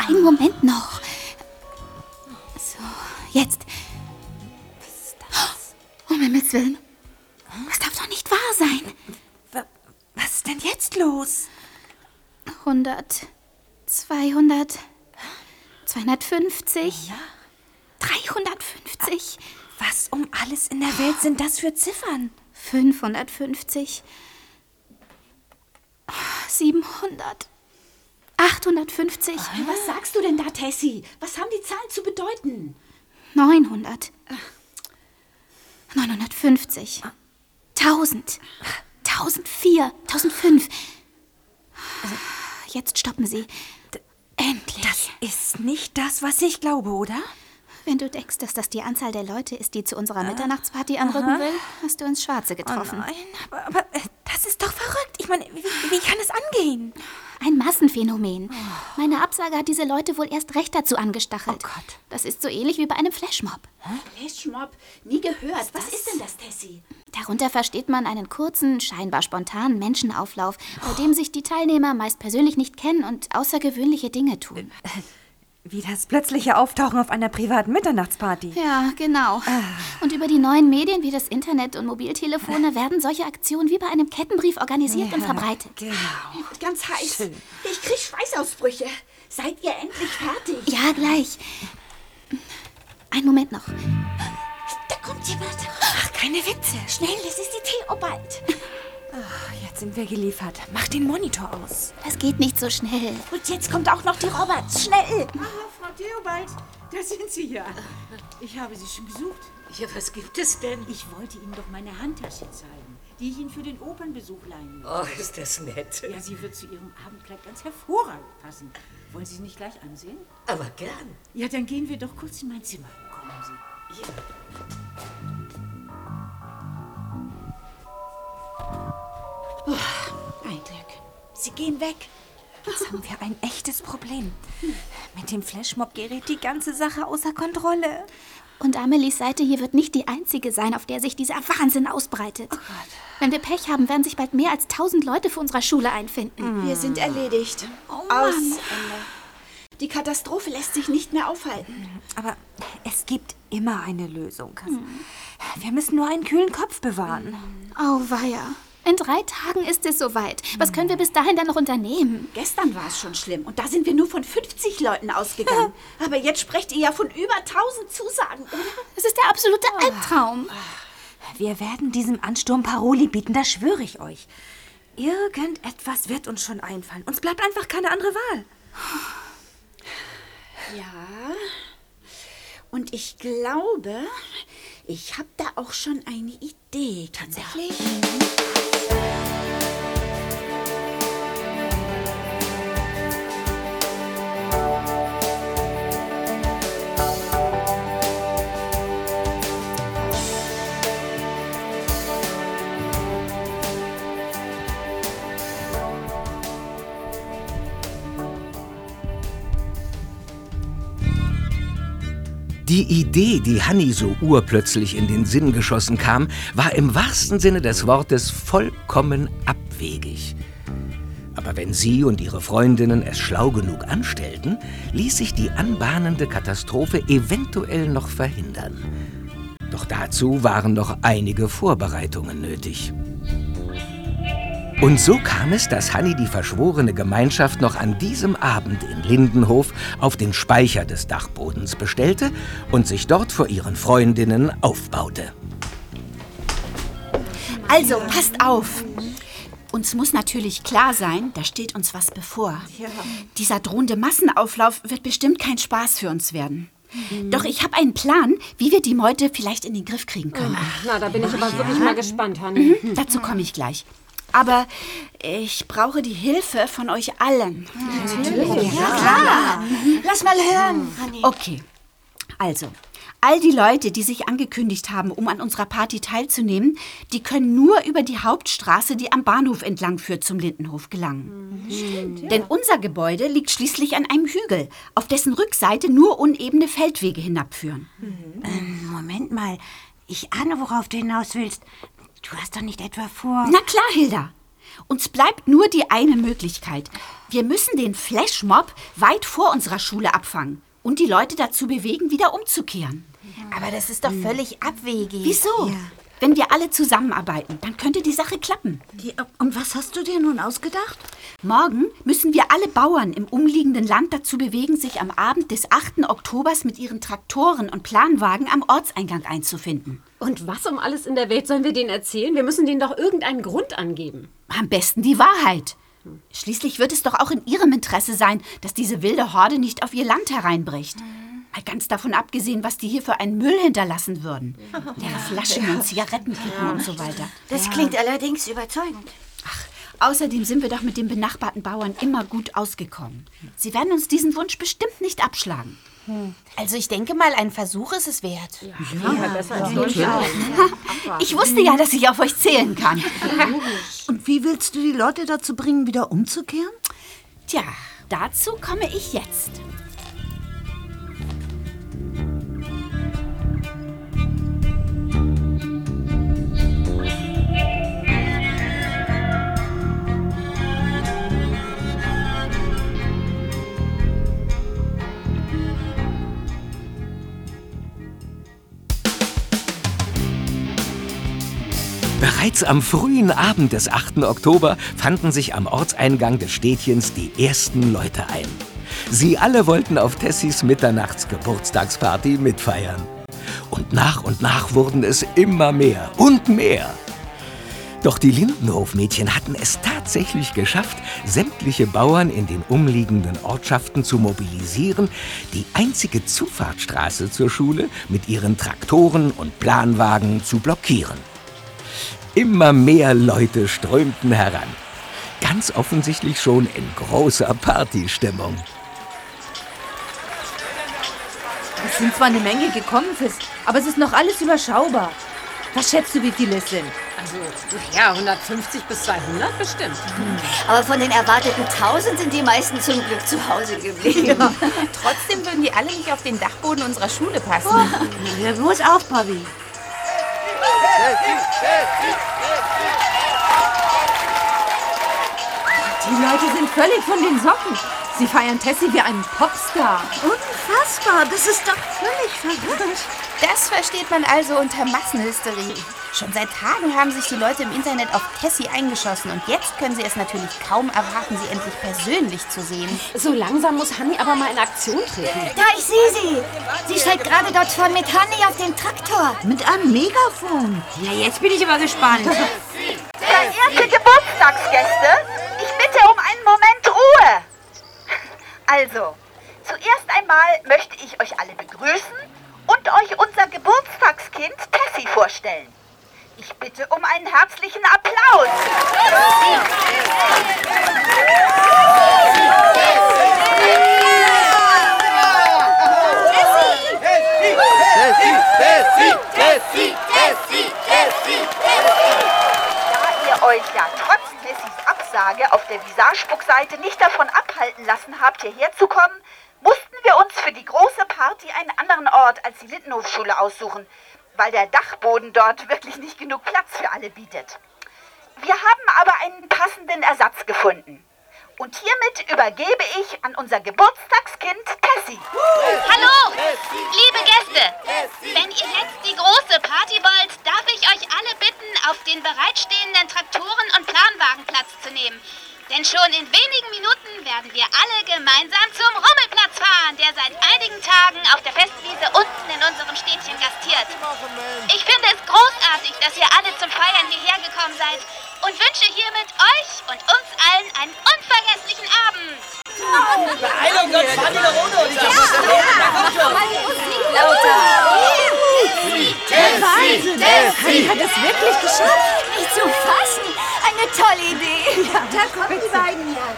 Einen Moment noch. So, jetzt. Um Himmels Willen. Das darf doch nicht wahr sein. Was ist denn jetzt los? 100, 200, 250, 350, Was um alles in der Welt sind das für Ziffern? 550, 700, 850, Was sagst du denn da, Tessie? Was haben die Zahlen zu bedeuten? 900, 950, 1000, 1004, 1005. Jetzt stoppen Sie. Endlich. Das ist nicht das, was ich glaube, oder? Wenn du denkst, dass das die Anzahl der Leute ist, die zu unserer Mitternachtsparty anrücken will, hast du ins Schwarze getroffen. Nein, aber, aber äh, das ist doch verrückt. Ich meine, wie, wie kann es angehen? Ein Massenphänomen. Meine Absage hat diese Leute wohl erst recht dazu angestachelt. Oh Gott. Das ist so ähnlich wie bei einem Flashmob. Flashmob? Nie gehört. Was ist denn das, Tessie? Darunter versteht man einen kurzen, scheinbar spontanen Menschenauflauf, bei dem sich die Teilnehmer meist persönlich nicht kennen und außergewöhnliche Dinge tun. Wie das plötzliche Auftauchen auf einer privaten Mitternachtsparty. Ja, genau. Und über die neuen Medien wie das Internet und Mobiltelefone werden solche Aktionen wie bei einem Kettenbrief organisiert und verbreitet. Ganz heiß. Ich krieg Schweißausbrüche. Seid ihr endlich fertig? Ja, gleich. Ein Moment noch. Da kommt jemand. Ach, keine Witze. Schnell, das ist die Theobald. Jetzt sind wir geliefert. Mach den Monitor aus. Das geht nicht so schnell. Und jetzt kommt auch noch die Roberts. Schnell! Frau Theobald, da sind Sie ja. Ich habe Sie schon gesucht. Ja, was gibt es denn? Ich wollte Ihnen doch meine Handtasche zeigen, die ich Ihnen für den Opernbesuch leihen will. Oh, ist das nett. Ja, sie wird zu Ihrem Abendkleid ganz hervorragend passen. Wollen Sie sie nicht gleich ansehen? Aber gern. Ja, dann gehen wir doch kurz in mein Zimmer. Kommen Sie. Ja. Oh, ein Glück. Sie gehen weg. Jetzt haben wir ein echtes Problem. Mit dem Flashmob gerät die ganze Sache außer Kontrolle. Und Amelies Seite hier wird nicht die einzige sein, auf der sich dieser Wahnsinn ausbreitet. Wenn wir Pech haben, werden sich bald mehr als tausend Leute vor unserer Schule einfinden. Wir sind erledigt. Oh Aus. Ende. Die Katastrophe lässt sich nicht mehr aufhalten. Aber es gibt immer eine Lösung. Wir müssen nur einen kühlen Kopf bewahren. Oh, weia. In drei Tagen ist es soweit. Was können wir bis dahin dann noch unternehmen? Gestern war es schon schlimm und da sind wir nur von 50 Leuten ausgegangen. Aber jetzt sprecht ihr ja von über 1000 Zusagen, oder? Das ist der absolute Albtraum. Wir werden diesem Ansturm Paroli bieten, das schwöre ich euch. Irgendetwas wird uns schon einfallen. Uns bleibt einfach keine andere Wahl. Ja. Und ich glaube, ich habe da auch schon eine Idee. Tatsächlich? Die Idee, die Hanni so urplötzlich in den Sinn geschossen kam, war im wahrsten Sinne des Wortes vollkommen abwegig. Aber wenn sie und ihre Freundinnen es schlau genug anstellten, ließ sich die anbahnende Katastrophe eventuell noch verhindern. Doch dazu waren noch einige Vorbereitungen nötig. Und so kam es, dass Hanni die verschworene Gemeinschaft noch an diesem Abend in Lindenhof auf den Speicher des Dachbodens bestellte und sich dort vor ihren Freundinnen aufbaute. Also, passt auf. Uns muss natürlich klar sein, da steht uns was bevor. Dieser drohende Massenauflauf wird bestimmt kein Spaß für uns werden. Doch ich habe einen Plan, wie wir die Meute vielleicht in den Griff kriegen können. Na, da bin ich aber wirklich mal gespannt, Hanni. Mhm, dazu komme ich gleich. Aber ich brauche die Hilfe von euch allen. Natürlich. Ja, klar. Lass mal hören. Okay, also, all die Leute, die sich angekündigt haben, um an unserer Party teilzunehmen, die können nur über die Hauptstraße, die am Bahnhof entlang führt, zum Lindenhof gelangen. Denn unser Gebäude liegt schließlich an einem Hügel, auf dessen Rückseite nur unebene Feldwege hinabführen. Ähm, Moment mal. Ich ahne, worauf du hinaus willst. Du hast doch nicht etwa vor. Na klar, Hilda. Uns bleibt nur die eine Möglichkeit. Wir müssen den Flashmob weit vor unserer Schule abfangen und die Leute dazu bewegen, wieder umzukehren. Aber das ist doch völlig abwegig. Wieso? Wenn wir alle zusammenarbeiten, dann könnte die Sache klappen. und was hast du dir nun ausgedacht? Morgen müssen wir alle Bauern im umliegenden Land dazu bewegen, sich am Abend des 8. Oktobers mit ihren Traktoren und Planwagen am Ortseingang einzufinden. Und was um alles in der Welt sollen wir denen erzählen? Wir müssen denen doch irgendeinen Grund angeben. Am besten die Wahrheit. Schließlich wird es doch auch in ihrem Interesse sein, dass diese wilde Horde nicht auf ihr Land hereinbricht. Mal ganz davon abgesehen, was die hier für einen Müll hinterlassen würden. Leere Flaschen und Zigarettenkippen und so weiter. Das klingt allerdings überzeugend. Außerdem sind wir doch mit den benachbarten Bauern immer gut ausgekommen. Sie werden uns diesen Wunsch bestimmt nicht abschlagen. Also ich denke mal, ein Versuch ist es wert. Ja, besser als Ich wusste ja, dass ich auf euch zählen kann. Und wie willst du die Leute dazu bringen, wieder umzukehren? Tja, dazu komme ich jetzt. Bereits am frühen Abend des 8. Oktober fanden sich am Ortseingang des Städtchens die ersten Leute ein. Sie alle wollten auf Tessys Mitternachtsgeburtstagsparty mitfeiern. Und nach und nach wurden es immer mehr und mehr. Doch die Lindenhofmädchen hatten es tatsächlich geschafft, sämtliche Bauern in den umliegenden Ortschaften zu mobilisieren, die einzige Zufahrtsstraße zur Schule mit ihren Traktoren und Planwagen zu blockieren. Immer mehr Leute strömten heran. Ganz offensichtlich schon in großer Partystimmung. Es sind zwar eine Menge gekommen, Fis, aber es ist noch alles überschaubar. Was schätzt du, wie viele es sind? Also, ja, 150 bis 200 bestimmt. Aber von den erwarteten 1000 sind die meisten zum Glück zu Hause geblieben. Trotzdem würden die alle nicht auf den Dachboden unserer Schule passen. Hör bloß auf, Bobby. Die Leute sind völlig von den Socken. Sie feiern Tessie wie einen Popstar. Unfassbar, das ist doch völlig verrückt. Das versteht man also unter Massenhysterie. Schon seit Tagen haben sich die Leute im Internet auf Tessie eingeschossen und jetzt können sie es natürlich kaum erwarten, sie endlich persönlich zu sehen. So langsam muss Hanni aber mal in Aktion treten. Da, ich sehe sie. Sie steigt gerade dort vorne mit Hanni auf den Traktor. Mit einem Megafon. Ja, jetzt bin ich aber gespannt. Verehrte Geburtstagsgäste, ich bitte um einen Moment Ruhe. Also, zuerst einmal möchte ich euch alle begrüßen und euch unser Geburtstagskind Tessie vorstellen. Ich bitte um einen herzlichen Applaus. Da ihr euch ja Absage auf der Visagespuck-Seite nicht davon abhalten lassen habt, hierher zu kommen, mussten wir uns für die große Party einen anderen Ort als die Lindenhofschule aussuchen, weil der Dachboden dort wirklich nicht genug Platz für alle bietet. Wir haben aber einen passenden Ersatz gefunden. Und hiermit übergebe ich an unser Geburtstagskind Tessie. Hallo, liebe Gäste. Wenn ihr jetzt die große Party wollt, darf ich euch alle bitten, auf den bereitstehenden Traktoren und Planwagen Platz zu nehmen. Denn schon in wenigen Minuten werden wir alle gemeinsam zum Rummelplatz fahren, der seit einigen Tagen auf der Festwiese unten in unserem Städtchen gastiert. Ich finde es großartig, dass ihr alle zum Feiern hierher gekommen seid und wünsche hiermit euch und uns allen einen unvergesslichen Abend. Beeilung, sonst fahren die doch ohne uns. Wahnsinn. Hanni hat es wirklich geschafft. Nicht zu fassen. Eine tolle Idee. Da kommen die beiden ja.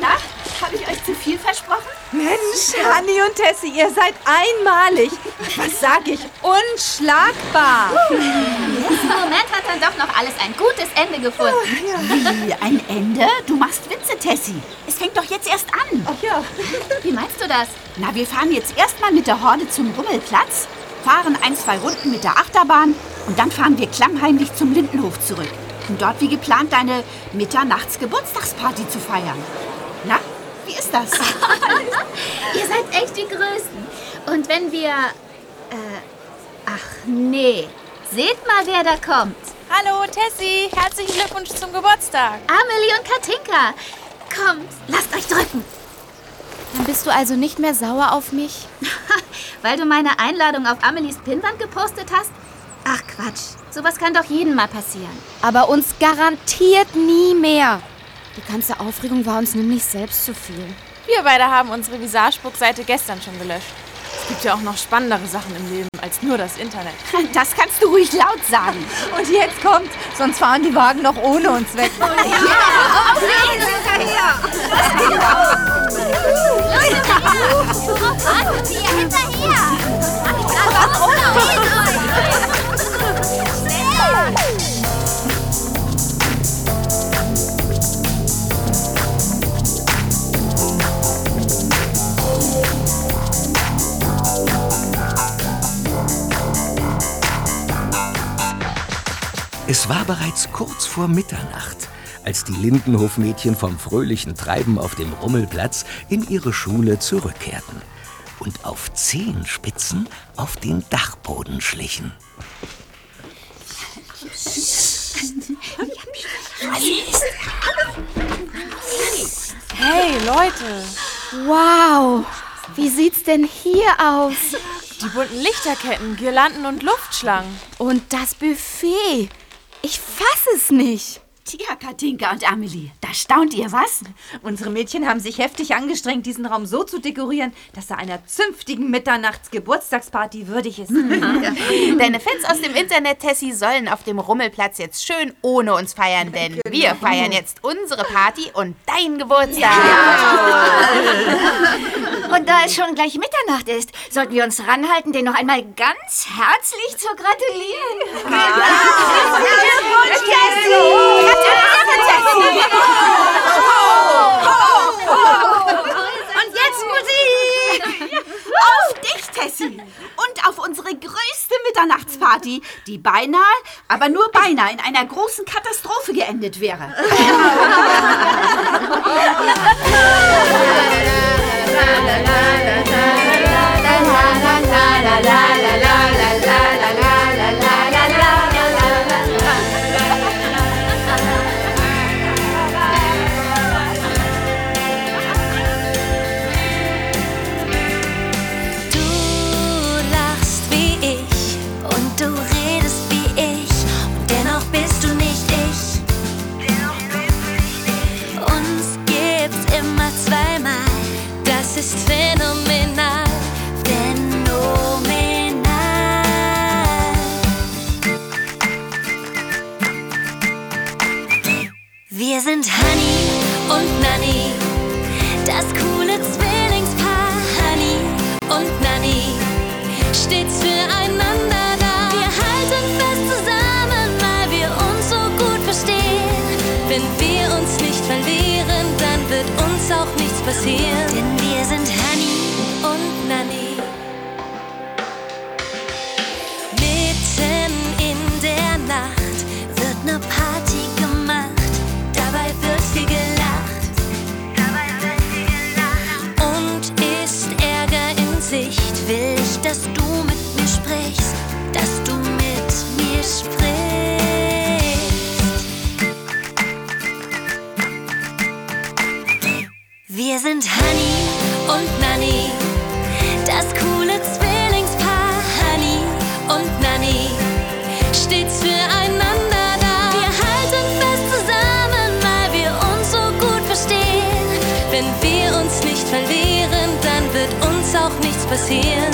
Na, habe ich euch zu viel versprochen? Mensch, Hanni und Tessie, ihr seid einmalig. Was sag ich? Unschlagbar. Im Moment hat dann doch noch alles ein gutes Ende gefunden. Wie, ein Ende? Du machst Witze, Tessie. Es fängt doch jetzt erst an. Ach ja. Wie meinst du das? Na, wir fahren jetzt erstmal mit der Horde zum Rummelplatz, fahren ein, zwei Runden mit der Achterbahn und dann fahren wir klammheimlich zum Lindenhof zurück. Um dort wie geplant deine Mitternachts-Geburtstagsparty zu feiern. Na, wie ist das? Ihr seid echt die Größten. Und wenn wir... Äh, ach nee. Seht mal, wer da kommt. Hallo, Tessie. Herzlichen Glückwunsch zum Geburtstag. Amelie und Katinka. Kommt, lasst euch drücken. Dann bist du also nicht mehr sauer auf mich? Weil du meine Einladung auf Amelies Pinnwand gepostet hast? Ach Quatsch, sowas kann doch jedem mal passieren. Aber uns garantiert nie mehr. Die ganze Aufregung war uns nämlich selbst zu viel. Wir beide haben unsere Visagespuck-Seite gestern schon gelöscht. Es gibt ja auch noch spannendere Sachen im Leben als nur das Internet. Das kannst du ruhig laut sagen. Und jetzt kommt, sonst fahren die Wagen noch ohne uns weg. Es war bereits kurz vor Mitternacht, als die Lindenhofmädchen vom fröhlichen Treiben auf dem Rummelplatz in ihre Schule zurückkehrten und auf Zehenspitzen auf den Dachboden schlichen. Hey, Leute. Wow. Wie sieht's denn hier aus? Die bunten Lichterketten, Girlanden und Luftschlangen. Und das Buffet. Ich fasse es nicht. Tja, Katinka und Amelie, da staunt ihr was? Unsere Mädchen haben sich heftig angestrengt, diesen Raum so zu dekorieren, dass er einer zünftigen Mitternachts-Geburtstagsparty würdig ist. Deine Fans aus dem Internet, Tessie, sollen auf dem Rummelplatz jetzt schön ohne uns feiern, denn wir feiern jetzt unsere Party und deinen Geburtstag. Und da es schon gleich Mitternacht ist, sollten wir uns ranhalten, den noch einmal ganz herzlich zu gratulieren. Und jetzt Musik! Auf dich, Tessie! Und auf unsere größte Mitternachtsparty, die beinahe, aber nur beinahe in einer großen Katastrophe geendet wäre. Du